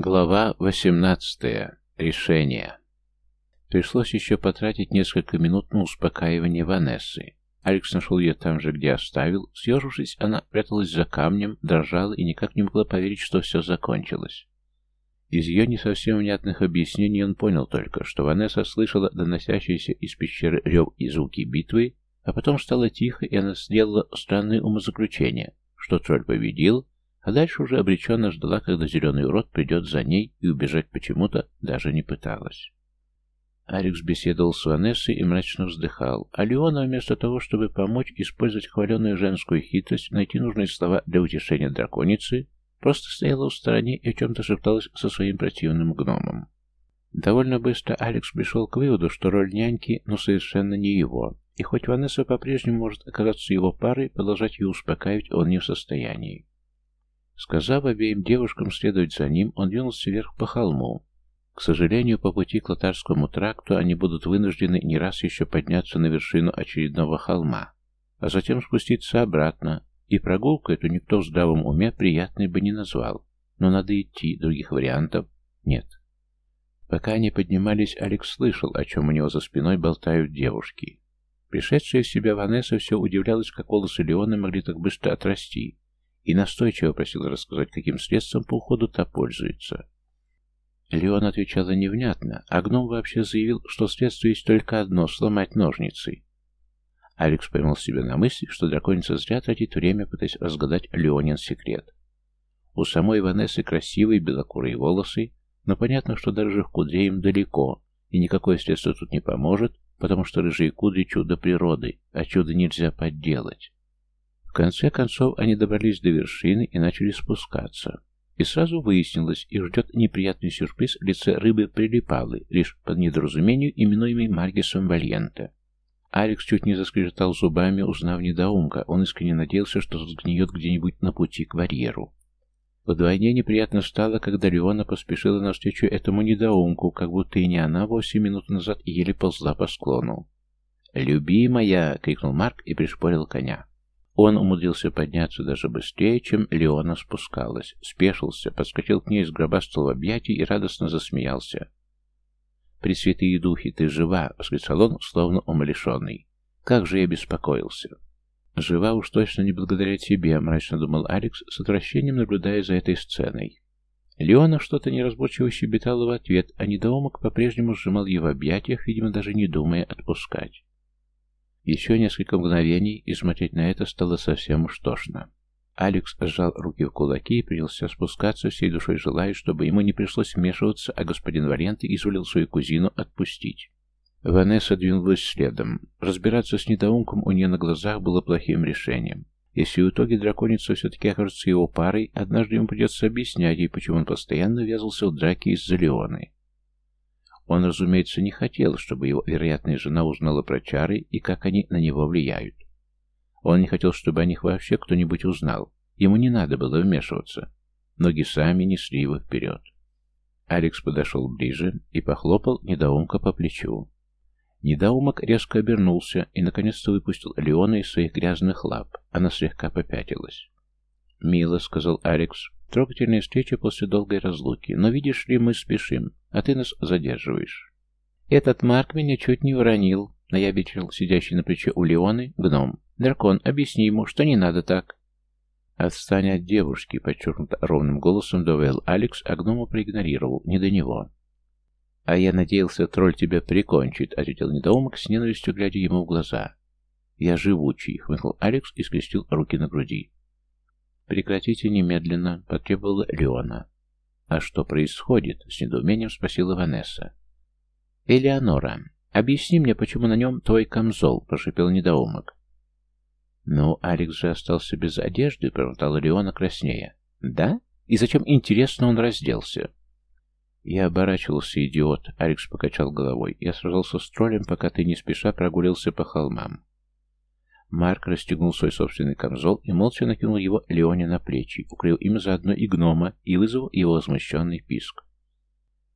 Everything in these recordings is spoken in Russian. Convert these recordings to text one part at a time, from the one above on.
Глава 18. Решение. Пришлось еще потратить несколько минут на успокаивание Ванессы. Алекс нашел ее там же, где оставил. Съежившись, она пряталась за камнем, дрожала и никак не могла поверить, что все закончилось. Из ее не совсем внятных объяснений он понял только, что Ванесса слышала доносящиеся из пещеры рев и звуки битвы, а потом стало тихо, и она сделала странное умозаключение, что тролль победил, а дальше уже обреченно ждала, когда зеленый урод придет за ней, и убежать почему-то даже не пыталась. Алекс беседовал с Ванессой и мрачно вздыхал, а Леона, вместо того, чтобы помочь использовать хваленную женскую хитрость, найти нужные слова для утешения драконицы, просто стояла в стороне и о чем-то шепталась со своим противным гномом. Довольно быстро Алекс пришел к выводу, что роль няньки, ну, совершенно не его, и хоть Ванесса по-прежнему может оказаться его парой, продолжать ее успокаивать он не в состоянии. Сказав обеим девушкам следовать за ним, он двинулся вверх по холму. К сожалению, по пути к Лотарскому тракту они будут вынуждены не раз еще подняться на вершину очередного холма, а затем спуститься обратно, и прогулку эту никто в здравом уме приятной бы не назвал. Но надо идти, других вариантов нет. Пока они поднимались, Алекс слышал, о чем у него за спиной болтают девушки. Пришедшая в себя Ванесса все удивлялась, как волосы Леона могли так быстро отрасти, и настойчиво просила рассказать, каким средством по уходу та пользуется. Леон отвечала невнятно, а гном вообще заявил, что средство есть только одно — сломать ножницы. Алекс поймал себя на мысли, что драконица зря тратит время, пытаясь разгадать Леонин секрет. У самой Ванессы красивые белокурые волосы, но понятно, что до рыжих кудрей им далеко, и никакое средство тут не поможет, потому что рыжие кудри — чудо природы, а чудо нельзя подделать. В конце концов они добрались до вершины и начали спускаться. И сразу выяснилось, их ждет неприятный сюрприз в лице рыбы прилипалы, лишь по недоразумению именуемой Маргисом Вальенте. Алекс чуть не заскрежетал зубами, узнав недоумка. Он искренне надеялся, что сгниет где-нибудь на пути к барьеру. Вдвойне неприятно стало, когда Леона поспешила навстречу этому недоумку, как будто и не она восемь минут назад еле ползла по склону. «Любимая!» — крикнул Марк и пришпорил коня. Он умудрился подняться даже быстрее, чем Леона спускалась. Спешился, подскочил к ней с гробастого объятий и радостно засмеялся. «Пресвятые духи, ты жива!» — восклицал он, словно умалишенный. «Как же я беспокоился!» «Жива уж точно не благодаря тебе», — мрачно думал Алекс, с отвращением наблюдая за этой сценой. Леона что-то неразборчиво щебетала в ответ, а недоумок по-прежнему сжимал ее в объятиях, видимо, даже не думая отпускать. Еще несколько мгновений, и смотреть на это стало совсем уж тошно. Алекс сжал руки в кулаки и принялся спускаться, всей душой желая, чтобы ему не пришлось вмешиваться, а господин Валенты изволил свою кузину отпустить. Ванесса двинулась следом. Разбираться с недоумком у нее на глазах было плохим решением. Если в итоге драконица все-таки окажется его парой, однажды ему придется объяснять ей, почему он постоянно ввязался в драки из-за Леоны. Он, разумеется, не хотел, чтобы его вероятная жена узнала про чары и как они на него влияют. Он не хотел, чтобы о них вообще кто-нибудь узнал. Ему не надо было вмешиваться. Ноги сами несли его вперед. Алекс подошел ближе и похлопал недоумка по плечу. Недоумок резко обернулся и наконец-то выпустил Леона из своих грязных лап. Она слегка попятилась. «Мило», — сказал Алекс. «Трогательная встреча после долгой разлуки. Но видишь ли, мы спешим, а ты нас задерживаешь». «Этот Марк меня чуть не уронил», — наябичил сидящий на плече у Леоны гном. «Дракон, объясни ему, что не надо так». «Отстань от девушки», — подчеркнуто ровным голосом довел Алекс, а гнома проигнорировал, не до него. «А я надеялся, тролль тебя прикончит», — ответил недоумок с ненавистью, глядя ему в глаза. «Я живучий», — хмыкнул Алекс и скрестил руки на груди. «Прекратите немедленно», — потребовала Леона. «А что происходит?» — с недоумением спросила Ванесса. «Элеонора, объясни мне, почему на нем твой камзол?» — прошипел недоумок. «Ну, Алекс же остался без одежды», — пробормотала Леона краснея. «Да? И зачем, интересно, он разделся?» «Я оборачивался, идиот», — Алекс покачал головой. «Я сражался с троллем, пока ты не спеша прогулился по холмам. Марк расстегнул свой собственный камзол и молча накинул его Леоне на плечи, укрыл им заодно и гнома и вызвал его возмущенный писк.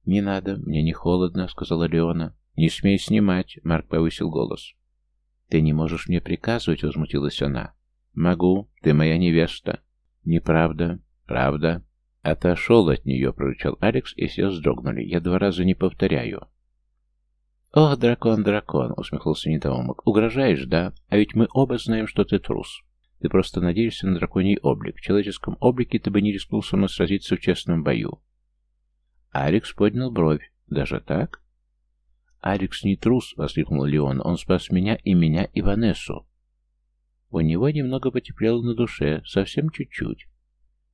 «Не надо, мне не холодно», — сказала Леона. «Не смей снимать», — Марк повысил голос. «Ты не можешь мне приказывать», — возмутилась она. «Могу, ты моя невеста». «Неправда, правда». «Отошел от нее», — прорычал Алекс, и все вздрогнули. «Я два раза не повторяю». «Ох, дракон, дракон!» — усмехнулся недоумок. «Угрожаешь, да? А ведь мы оба знаем, что ты трус. Ты просто надеешься на драконий облик. В человеческом облике ты бы не рискнул со мной сразиться в честном бою». Алекс поднял бровь. «Даже так?» «Алекс не трус!» — воскликнул Леон. «Он спас меня и меня, и Ванессу». У него немного потеплело на душе, совсем чуть-чуть.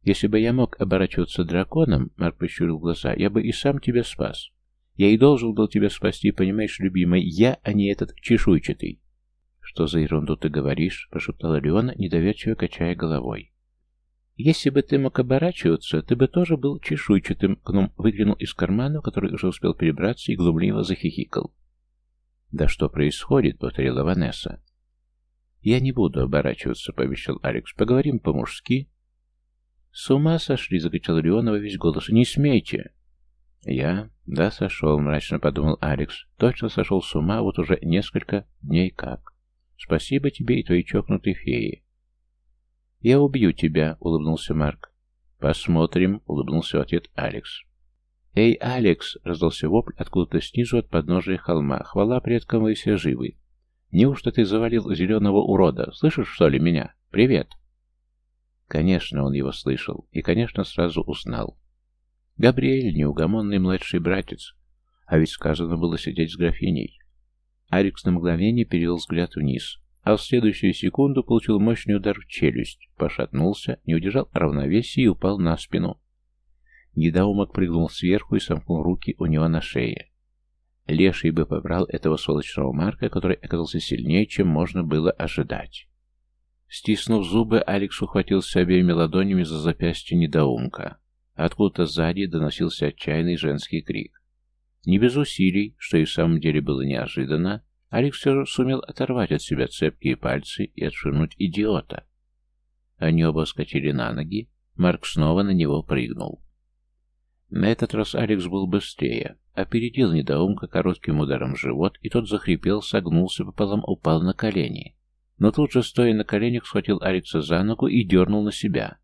«Если бы я мог оборачиваться драконом, — Марк прищурил глаза, — я бы и сам тебя спас. Я и должен был тебя спасти, понимаешь, любимый, я, а не этот чешуйчатый». «Что за ерунду ты говоришь?» — прошептала Леона, недоверчиво качая головой. «Если бы ты мог оборачиваться, ты бы тоже был чешуйчатым», — гном выглянул из кармана, который уже успел перебраться, и глумливо захихикал. «Да что происходит?» — повторила Ванесса. «Я не буду оборачиваться», — пообещал Алекс. «Поговорим по-мужски». «С ума сошли!» — закричал Леонова весь голос. «Не смейте!» «Я? Да, сошел», — мрачно подумал Алекс. «Точно сошел с ума вот уже несколько дней как. Спасибо тебе и твоей чокнутой феи. «Я убью тебя», — улыбнулся Марк. «Посмотрим», — улыбнулся в ответ Алекс. «Эй, Алекс!» — раздался вопль откуда-то снизу от подножия холма. «Хвала предкам, вы все живы! Неужто ты завалил зеленого урода? Слышишь, что ли, меня? Привет!» Конечно, он его слышал, и, конечно, сразу узнал. Габриэль, неугомонный младший братец. А ведь сказано было сидеть с графиней. Алекс на мгновение перевел взгляд вниз а в следующую секунду получил мощный удар в челюсть, пошатнулся, не удержал равновесия и упал на спину. Недоумок прыгнул сверху и сомкнул руки у него на шее. Леший бы побрал этого сволочного Марка, который оказался сильнее, чем можно было ожидать. Стиснув зубы, Алекс ухватился обеими ладонями за запястье недоумка. Откуда-то сзади доносился отчаянный женский крик. Не без усилий, что и в самом деле было неожиданно, Алекс все сумел оторвать от себя цепкие пальцы и отшвырнуть идиота. Они оба скатили на ноги, Марк снова на него прыгнул. На этот раз Алекс был быстрее, опередил недоумка коротким ударом в живот, и тот захрипел, согнулся пополам, упал на колени. Но тут же, стоя на коленях, схватил Алекса за ногу и дернул на себя.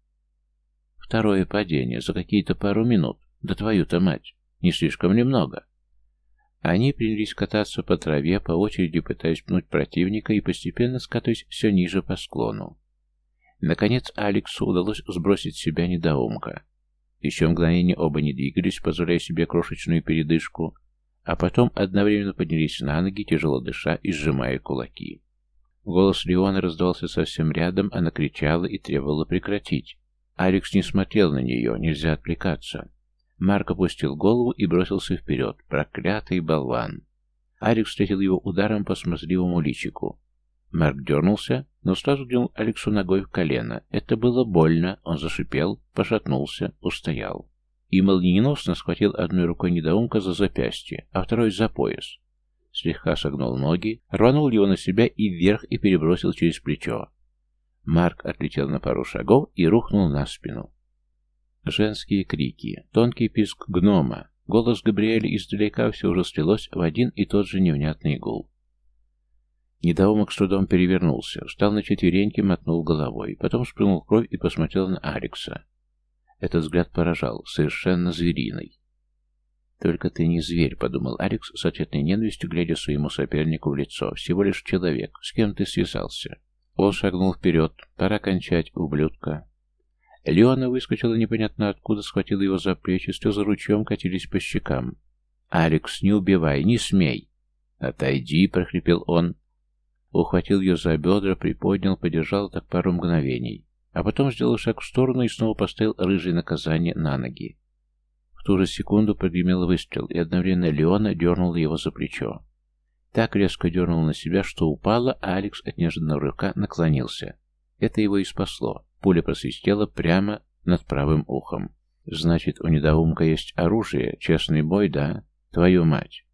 Второе падение за какие-то пару минут. Да твою-то мать! Не слишком немного. Они принялись кататься по траве, по очереди пытаясь пнуть противника и постепенно скатываясь все ниже по склону. Наконец Алексу удалось сбросить с себя недоумка. Еще мгновение оба не двигались, позволяя себе крошечную передышку, а потом одновременно поднялись на ноги, тяжело дыша и сжимая кулаки. Голос Леона раздавался совсем рядом, она кричала и требовала прекратить. Алекс не смотрел на нее, нельзя отвлекаться. Марк опустил голову и бросился вперед. Проклятый болван! Алекс встретил его ударом по смазливому личику. Марк дернулся, но сразу дернул Алексу ногой в колено. Это было больно, он зашипел, пошатнулся, устоял. И молниеносно схватил одной рукой недоумка за запястье, а второй за пояс. Слегка согнул ноги, рванул его на себя и вверх и перебросил через плечо. Марк отлетел на пару шагов и рухнул на спину. Женские крики, тонкий писк гнома, голос Габриэля издалека все уже слилось в один и тот же невнятный гул. Недоумок с трудом перевернулся, встал на четвереньки, мотнул головой, потом спрыгнул кровь и посмотрел на Алекса. Этот взгляд поражал, совершенно звериный. «Только ты не зверь», — подумал Алекс с ответной ненавистью, глядя своему сопернику в лицо. «Всего лишь человек. С кем ты связался?» Он шагнул вперед. «Пора кончать, ублюдка. Леона выскочила непонятно откуда, схватила его за плечи, слезы ручьем катились по щекам. «Алекс, не убивай, не смей!» «Отойди!» — прохрипел он. Ухватил ее за бедра, приподнял, подержал так пару мгновений, а потом сделал шаг в сторону и снова поставил рыжее наказание на ноги. В ту же секунду прогремел выстрел, и одновременно Леона дернула его за плечо. Так резко дернул на себя, что упала, а Алекс от неожиданного рывка наклонился. Это его и спасло. Пуля просвистела прямо над правым ухом. «Значит, у недоумка есть оружие? Честный бой, да? Твою мать!»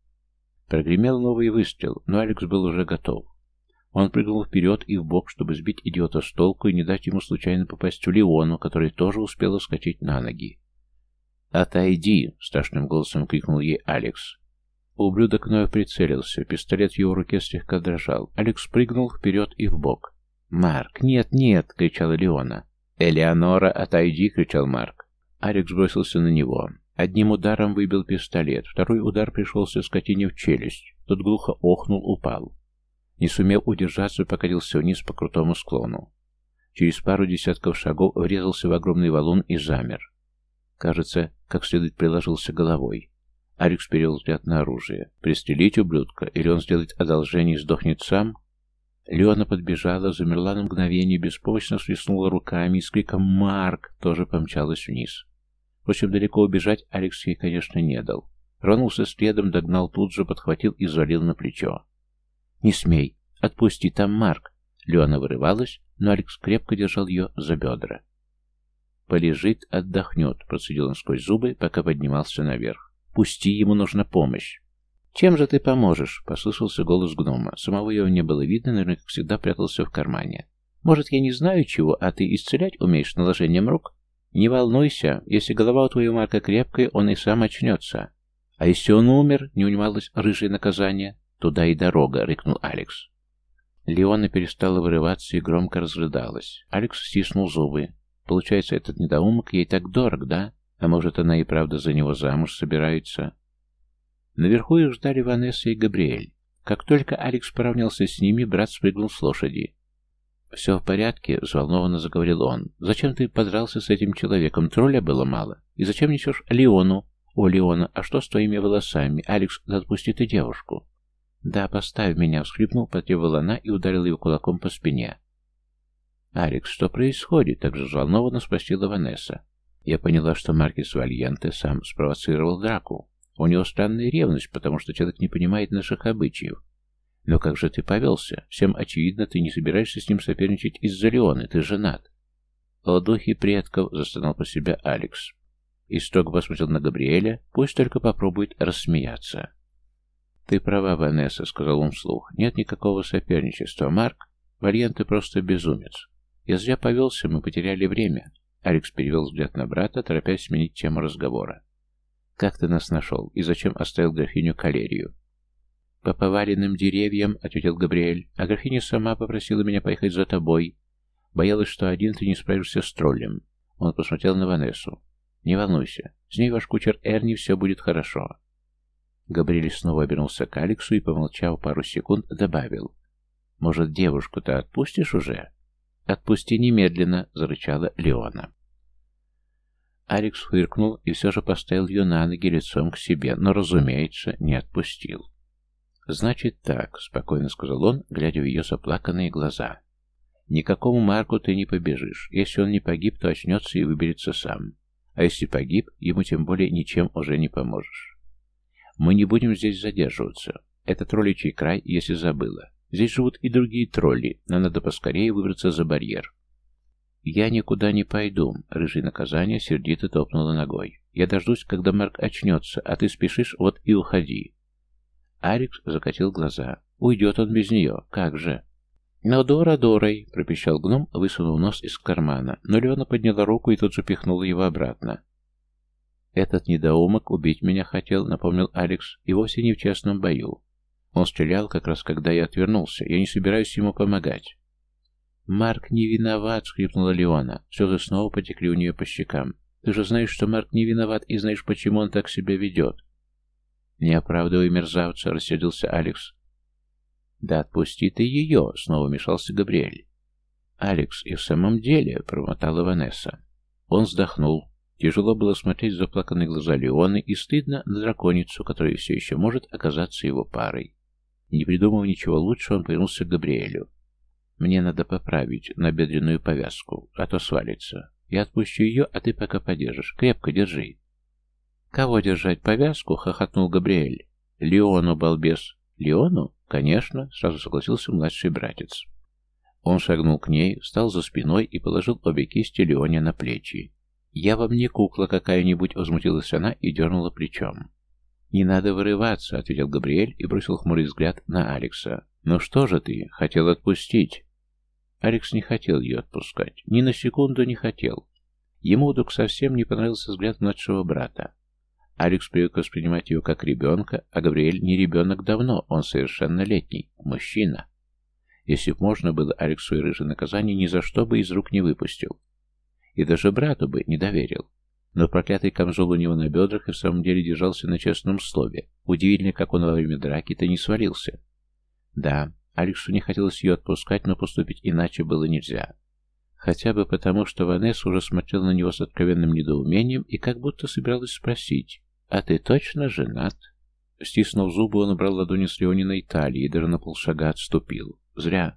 Прогремел новый выстрел, но Алекс был уже готов. Он прыгнул вперед и вбок, чтобы сбить идиота с толку и не дать ему случайно попасть в Леону, который тоже успел скачать на ноги. «Отойди!» — страшным голосом крикнул ей Алекс. Ублюдок вновь прицелился, пистолет в его руке слегка дрожал. Алекс прыгнул вперед и вбок. «Марк, нет, нет!» — кричала Леона. «Элеонора, отойди!» — кричал Марк. Алекс бросился на него. Одним ударом выбил пистолет, второй удар пришелся скотине в челюсть. Тот глухо охнул, упал. Не сумев удержаться, покатился вниз по крутому склону. Через пару десятков шагов врезался в огромный валун и замер. Кажется, как следует приложился головой. Алекс перевел взгляд на оружие. «Пристрелить ублюдка? Или он сделает одолжение и сдохнет сам?» Леона подбежала, замерла на мгновение, беспомощно свистнула руками и с криком «Марк!» тоже помчалась вниз. Впрочем, далеко убежать Алекс ей, конечно, не дал. Рванулся следом, догнал тут же, подхватил и залил на плечо. «Не смей! Отпусти, там Марк!» Леона вырывалась, но Алекс крепко держал ее за бедра. «Полежит, отдохнет», — процедил он сквозь зубы, пока поднимался наверх. «Пусти, ему нужна помощь». «Чем же ты поможешь?» — послышался голос гнома. Самого его не было видно, наверное, как всегда прятался в кармане. «Может, я не знаю чего, а ты исцелять умеешь наложением рук?» «Не волнуйся, если голова у твоего Марка крепкая, он и сам очнется». «А если он умер?» — не унималось рыжее наказание. «Туда и дорога», — рыкнул Алекс. Леона перестала вырываться и громко разрыдалась. Алекс стиснул зубы. «Получается, этот недоумок ей так дорог, да? А может, она и правда за него замуж собирается?» Наверху их ждали Ванесса и Габриэль. Как только Алекс поравнялся с ними, брат спрыгнул с лошади. «Все в порядке», — взволнованно заговорил он. «Зачем ты подрался с этим человеком? Тролля было мало. И зачем несешь Леону?» «О, Леона, а что с твоими волосами? Алекс, да отпусти ты девушку». «Да, поставь меня», — всхлипнул, потребовала она и ударила его кулаком по спине. «Алекс, что происходит?» — также взволнованно спросила Ванесса. Я поняла, что Маркис Вальянте сам спровоцировал драку. У него странная ревность, потому что человек не понимает наших обычаев. Но как же ты повелся? Всем очевидно, ты не собираешься с ним соперничать из-за Леоны, ты женат. О духе предков, застонал по себя Алекс. И строго посмотрел на Габриэля, пусть только попробует рассмеяться. «Ты права, Ванесса», — сказал он вслух. «Нет никакого соперничества. Марк, Вальян, ты просто безумец. Я зря повелся, мы потеряли время». Алекс перевел взгляд на брата, торопясь сменить тему разговора. «Как ты нас нашел? И зачем оставил графиню Калерию?» «По поваленным деревьям», — ответил Габриэль, «а графиня сама попросила меня поехать за тобой. Боялась, что один ты не справишься с троллем». Он посмотрел на Ванессу. «Не волнуйся, с ней ваш кучер Эрни все будет хорошо». Габриэль снова обернулся к Алексу и, помолчав пару секунд, добавил. «Может, девушку-то отпустишь уже?» «Отпусти немедленно», — зарычала Леона. Алекс фыркнул и все же поставил ее на ноги лицом к себе, но, разумеется, не отпустил. «Значит так», — спокойно сказал он, глядя в ее заплаканные глаза. «Никакому Марку ты не побежишь. Если он не погиб, то очнется и выберется сам. А если погиб, ему тем более ничем уже не поможешь. Мы не будем здесь задерживаться. Это тролличий край, если забыла. Здесь живут и другие тролли, но надо поскорее выбраться за барьер. «Я никуда не пойду», — рыжий наказание сердито топнула ногой. «Я дождусь, когда Марк очнется, а ты спешишь, вот и уходи». Алекс закатил глаза. «Уйдет он без нее, как же?» «Но Дора Дорой», — пропищал гном, высунув нос из кармана, но Леона подняла руку и тут же пихнула его обратно. «Этот недоумок убить меня хотел», — напомнил Алекс, — «и вовсе не в честном бою. Он стрелял как раз, когда я отвернулся. Я не собираюсь ему помогать». «Марк не виноват!» — скрипнула Леона. Слезы снова потекли у нее по щекам. «Ты же знаешь, что Марк не виноват, и знаешь, почему он так себя ведет!» «Не оправдывай мерзавца!» — рассердился Алекс. «Да отпусти ты ее!» — снова вмешался Габриэль. «Алекс, и в самом деле!» — промотала Ванесса. Он вздохнул. Тяжело было смотреть в заплаканные глаза Леоны и стыдно на драконицу, которая все еще может оказаться его парой. Не придумав ничего лучше, он повернулся к Габриэлю. Мне надо поправить набедренную повязку, а то свалится. Я отпущу ее, а ты пока подержишь. Крепко держи. Кого держать повязку? хохотнул Габриэль. Леону, балбес. Леону? Конечно, сразу согласился младший братец. Он шагнул к ней, встал за спиной и положил обе кисти Леоне на плечи. «Я вам не кукла какая-нибудь», — возмутилась она и дернула плечом. «Не надо вырываться», — ответил Габриэль и бросил хмурый взгляд на Алекса. «Ну что же ты, хотел отпустить?» Алекс не хотел ее отпускать. Ни на секунду не хотел. Ему вдруг совсем не понравился взгляд младшего брата. Алекс привык воспринимать ее как ребенка, а Габриэль не ребенок давно, он совершеннолетний, мужчина. Если б можно было, Алекс свое рыжее наказание ни за что бы из рук не выпустил. И даже брату бы не доверил. Но проклятый камзол у него на бедрах и в самом деле держался на честном слове. Удивительно, как он во время драки-то не свалился. Да, Алексу не хотелось ее отпускать, но поступить иначе было нельзя. Хотя бы потому, что Ванесса уже смотрела на него с откровенным недоумением и как будто собиралась спросить, «А ты точно женат?» Стиснув зубы, он убрал ладони с Леониной талии и даже на полшага отступил. Зря.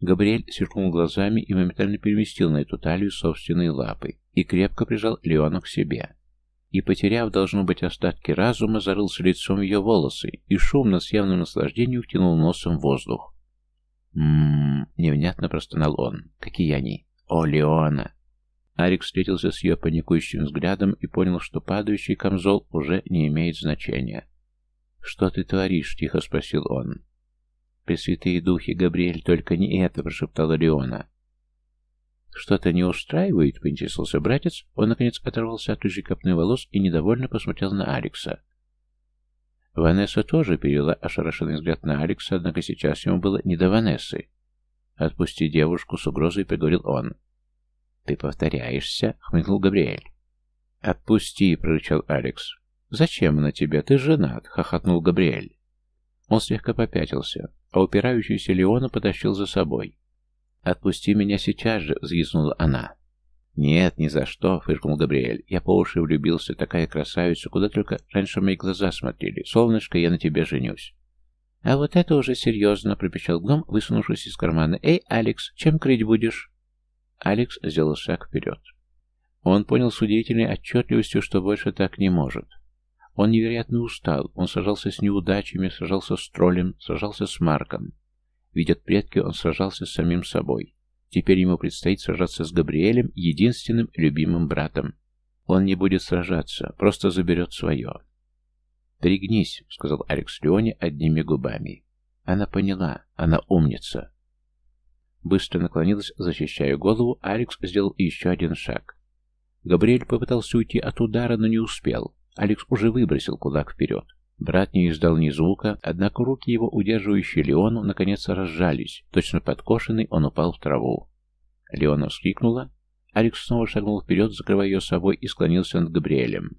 Габриэль сверкнул глазами и моментально переместил на эту талию собственные лапы и крепко прижал Леону к себе. И, потеряв, должно быть, остатки разума, зарылся лицом в ее волосы и шумно, с явным наслаждением втянул носом воздух. «М-м-м», невнятно простонал он. «Какие они? О, Леона!» Арик встретился с ее паникующим взглядом и понял, что падающий камзол уже не имеет значения. «Что ты творишь?» — тихо спросил он. «Пресвятые духи, Габриэль, только не это!» — прошептала Леона. «Что-то не устраивает?» — поинтересовался братец. Он, наконец, оторвался от рыжей копны волос и недовольно посмотрел на Алекса. Ванесса тоже перевела ошарашенный взгляд на Алекса, однако сейчас ему было не до Ванессы. «Отпусти девушку», — с угрозой приговорил он. «Ты повторяешься?» — хмыкнул Габриэль. «Отпусти», — прорычал Алекс. «Зачем она тебе? Ты женат», — хохотнул Габриэль. Он слегка попятился, а упирающийся Леона потащил за собой. «Отпусти меня сейчас же!» — взвизгнула она. «Нет, ни за что!» — фыркнул Габриэль. «Я по уши влюбился, такая красавица, куда только раньше мои глаза смотрели. Солнышко, я на тебе женюсь!» «А вот это уже серьезно!» — пропищал гном, высунувшись из кармана. «Эй, Алекс, чем крыть будешь?» Алекс сделал шаг вперед. Он понял с удивительной отчетливостью, что больше так не может. Он невероятно устал, он сражался с неудачами, сражался с троллем, сражался с Марком. Видят предки, он сражался с самим собой. Теперь ему предстоит сражаться с Габриэлем, единственным любимым братом. Он не будет сражаться, просто заберет свое. «Пригнись», — сказал Алекс Леоне одними губами. Она поняла, она умница. Быстро наклонилась, защищая голову, Алекс сделал еще один шаг. Габриэль попытался уйти от удара, но не успел. Алекс уже выбросил кулак вперед. Брат не издал ни звука, однако руки его, удерживающие Леону, наконец разжались. Точно подкошенный, он упал в траву. Леона вскрикнула. Алекс снова шагнул вперед, закрывая ее собой, и склонился над Габриэлем.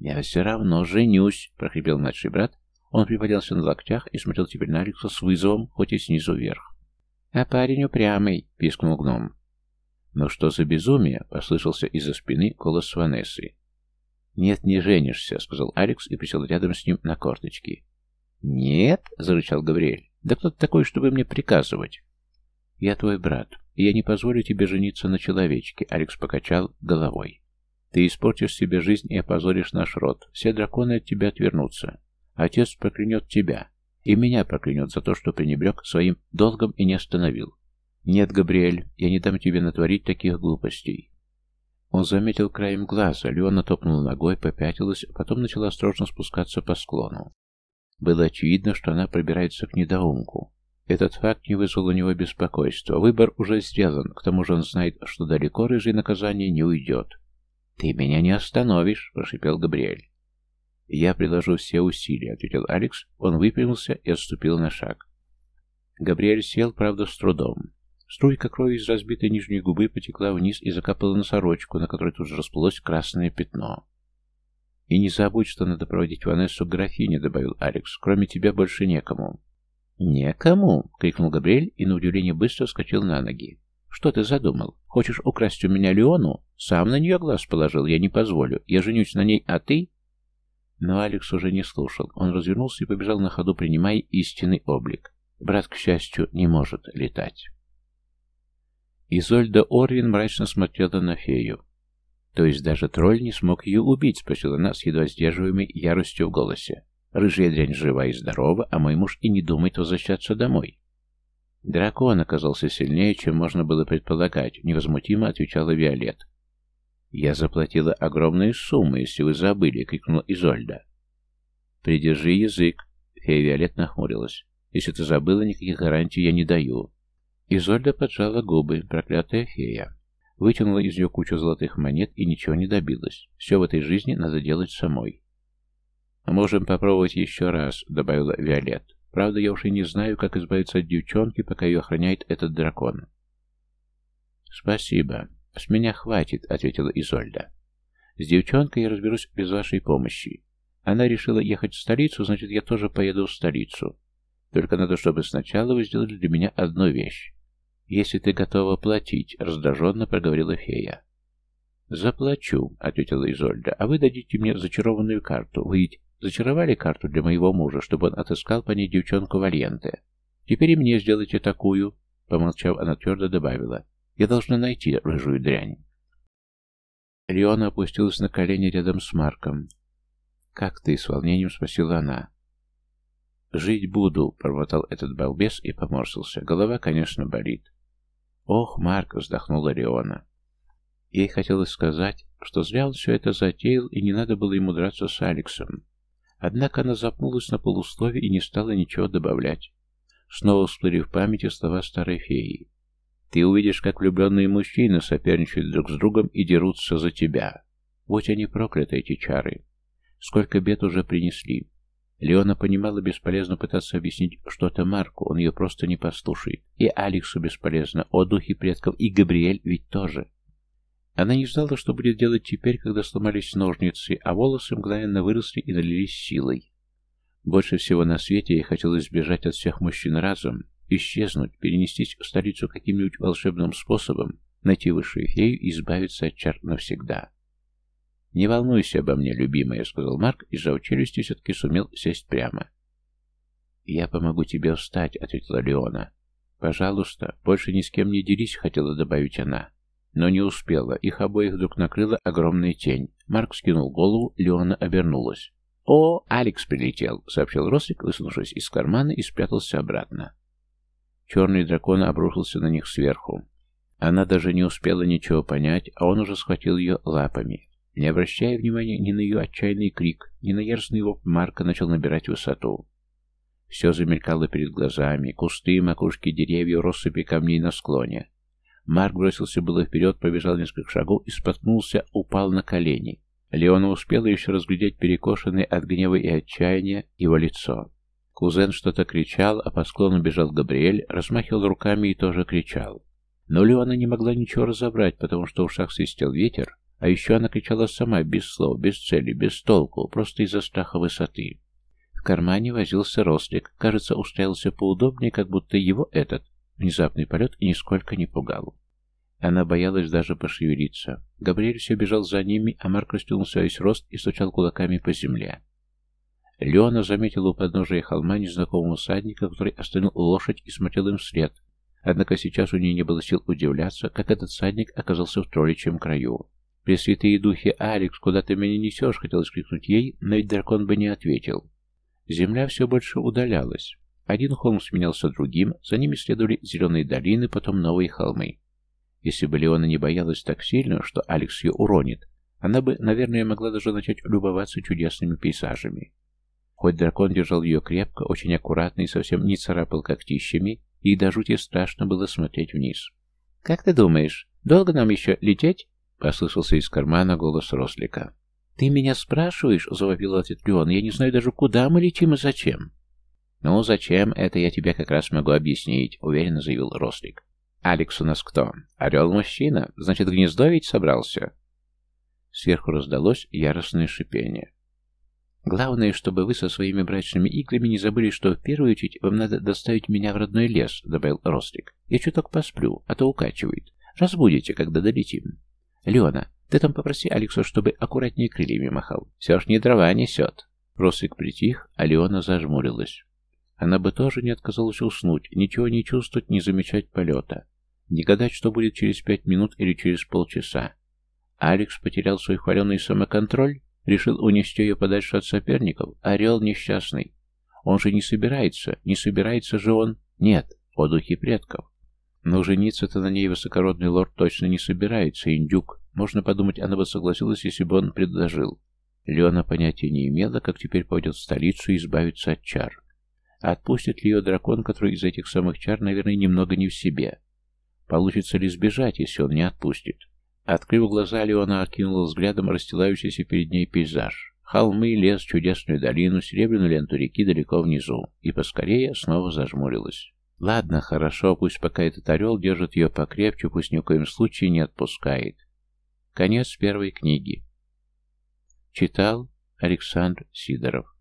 «Я все равно женюсь», — прохрипел младший брат. Он приподнялся на локтях и смотрел теперь на Алекса с вызовом, хоть и снизу вверх. «А парень упрямый», — пискнул гном. «Ну что за безумие?» — послышался из-за спины голос Ванессы. «Нет, не женишься», — сказал Алекс и присел рядом с ним на корточки. «Нет?» — зарычал Гавриэль. «Да кто ты такой, чтобы мне приказывать?» «Я твой брат, и я не позволю тебе жениться на человечке», — Алекс покачал головой. «Ты испортишь себе жизнь и опозоришь наш род. Все драконы от тебя отвернутся. Отец проклянет тебя, и меня проклянет за то, что пренебрег своим долгом и не остановил. Нет, Габриэль, я не дам тебе натворить таких глупостей. Он заметил краем глаза, Леона топнула ногой, попятилась, потом начала осторожно спускаться по склону. Было очевидно, что она пробирается к недоумку. Этот факт не вызвал у него беспокойства. Выбор уже сделан, к тому же он знает, что далеко рыжий наказание не уйдет. «Ты меня не остановишь», — прошипел Габриэль. «Я приложу все усилия», — ответил Алекс. Он выпрямился и отступил на шаг. Габриэль сел, правда, с трудом. Струйка крови из разбитой нижней губы потекла вниз и закапала на сорочку, на которой тут же расплылось красное пятно. «И не забудь, что надо проводить Ванессу к графине», — добавил Алекс. «Кроме тебя больше некому». «Некому!» — крикнул Габриэль и на удивление быстро вскочил на ноги. «Что ты задумал? Хочешь украсть у меня Леону? Сам на нее глаз положил, я не позволю. Я женюсь на ней, а ты...» Но Алекс уже не слушал. Он развернулся и побежал на ходу, принимая истинный облик. Брат, к счастью, не может летать. Изольда Орвин мрачно смотрела на фею. «То есть даже тролль не смог ее убить?» — спросила она с едва сдерживаемой яростью в голосе. «Рыжая дрянь жива и здорова, а мой муж и не думает возвращаться домой». «Дракон оказался сильнее, чем можно было предполагать», — невозмутимо отвечала Виолет. «Я заплатила огромные суммы, если вы забыли», — крикнула Изольда. «Придержи язык», — фея Виолет нахмурилась. «Если ты забыла, никаких гарантий я не даю. Изольда поджала губы, проклятая фея. Вытянула из нее кучу золотых монет и ничего не добилась. Все в этой жизни надо делать самой. «Можем попробовать еще раз», — добавила Виолет. «Правда, я уж и не знаю, как избавиться от девчонки, пока ее охраняет этот дракон». «Спасибо. С меня хватит», — ответила Изольда. С девчонкой я разберусь без вашей помощи. Она решила ехать в столицу, значит, я тоже поеду в столицу. Только надо, чтобы сначала вы сделали для меня одну вещь. Если ты готова платить, раздраженно проговорила фея. «Заплачу», — ответила Изольда, — «а вы дадите мне зачарованную карту. Вы ведь зачаровали карту для моего мужа, чтобы он отыскал по ней девчонку Вальенте. Теперь и мне сделайте такую». Помолчав, она твердо добавила. «Я должна найти рыжую дрянь». Леона опустилась на колени рядом с Марком. «Как ты?» — с волнением спросила она. «Жить буду», — промотал этот балбес и поморщился. Голова, конечно, болит. «Ох, Марк!» — вздохнула Леона. Ей хотелось сказать, что зря он все это затеял, и не надо было ему драться с Алексом. Однако она запнулась на полуслове и не стала ничего добавлять. Снова всплыли в памяти слова старой феи. Ты увидишь, как влюбленные мужчины соперничают друг с другом и дерутся за тебя. Вот они прокляты, эти чары. Сколько бед уже принесли. Леона понимала, бесполезно пытаться объяснить что-то Марку, он ее просто не послушает. И Алексу бесполезно, о духе предков, и Габриэль ведь тоже. Она не знала, что будет делать теперь, когда сломались ножницы, а волосы мгновенно выросли и налились силой. Больше всего на свете ей хотелось сбежать от всех мужчин разом, исчезнуть, перенестись в столицу каким-нибудь волшебным способом, найти высшую фею и избавиться от чар навсегда. «Не волнуйся обо мне, любимая», — сказал Марк, и, сжав челюсти, все-таки сумел сесть прямо. «Я помогу тебе встать», — ответила Леона. «Пожалуйста, больше ни с кем не делись», — хотела добавить она. Но не успела, их обоих вдруг накрыла огромная тень. Марк скинул голову, Леона обернулась. «О, Алекс прилетел», — сообщил Рослик, высунувшись из кармана и спрятался обратно. Черный дракон обрушился на них сверху. Она даже не успела ничего понять, а он уже схватил ее лапами. Не обращая внимания ни на ее отчаянный крик, ни на яростный вопль Марка начал набирать высоту. Все замелькало перед глазами, кусты, макушки деревьев, россыпи камней на склоне. Марк бросился было вперед, побежал несколько шагов и споткнулся, упал на колени. Леона успела еще разглядеть перекошенное от гнева и отчаяния его лицо. Кузен что-то кричал, а по склону бежал Габриэль, размахивал руками и тоже кричал. Но Леона не могла ничего разобрать, потому что в ушах свистел ветер, а еще она кричала сама, без слов, без цели, без толку, просто из-за страха высоты. В кармане возился рослик, кажется, устроился поудобнее, как будто его этот внезапный полет нисколько не пугал. Она боялась даже пошевелиться. Габриэль все бежал за ними, а Марк растянулся весь рост и стучал кулаками по земле. Леона заметила у подножия холма незнакомого всадника, который остановил лошадь и смотрел им вслед. Однако сейчас у нее не было сил удивляться, как этот всадник оказался в тролличьем краю. «Пресвятые духи, Алекс, куда ты меня несешь?» — хотелось крикнуть ей, но ведь дракон бы не ответил. Земля все больше удалялась. Один холм сменялся другим, за ними следовали зеленые долины, потом новые холмы. Если бы Леона не боялась так сильно, что Алекс ее уронит, она бы, наверное, могла даже начать любоваться чудесными пейзажами. Хоть дракон держал ее крепко, очень аккуратно и совсем не царапал когтищами, ей до жути страшно было смотреть вниз. «Как ты думаешь, долго нам еще лететь?» — послышался из кармана голос Рослика. «Ты меня спрашиваешь?» — завопил ответ Леон. «Я не знаю даже, куда мы летим и зачем». «Ну, зачем, это я тебе как раз могу объяснить», — уверенно заявил Рослик. «Алекс у нас кто? Орел-мужчина? Значит, гнездо ведь собрался?» Сверху раздалось яростное шипение. «Главное, чтобы вы со своими брачными иглами не забыли, что в первую очередь вам надо доставить меня в родной лес», — добавил Рострик. «Я чуток посплю, а то укачивает. Разбудите, когда долетим. Леона, ты там попроси Алексу, чтобы аккуратнее крыльями махал. Все ж не дрова несет». Рострик притих, а Леона зажмурилась. Она бы тоже не отказалась уснуть, ничего не чувствовать, не замечать полета. Не гадать, что будет через пять минут или через полчаса. Алекс потерял свой хваленый самоконтроль, решил унести ее подальше от соперников. Орел несчастный. Он же не собирается, не собирается же он... Нет, о духе предков. Но жениться-то на ней высокородный лорд точно не собирается, индюк. Можно подумать, она бы согласилась, если бы он предложил. Леона понятия не имела, как теперь пойдет в столицу и избавиться от чар. А отпустит ли ее дракон, который из этих самых чар, наверное, немного не в себе? Получится ли сбежать, если он не отпустит? Открыв глаза, Леона окинула взглядом расстилающийся перед ней пейзаж. Холмы, лес, чудесную долину, серебряную ленту реки далеко внизу. И поскорее снова зажмурилась. Ладно, хорошо, пусть пока этот орел держит ее покрепче, пусть ни в коем случае не отпускает. Конец первой книги. Читал Александр Сидоров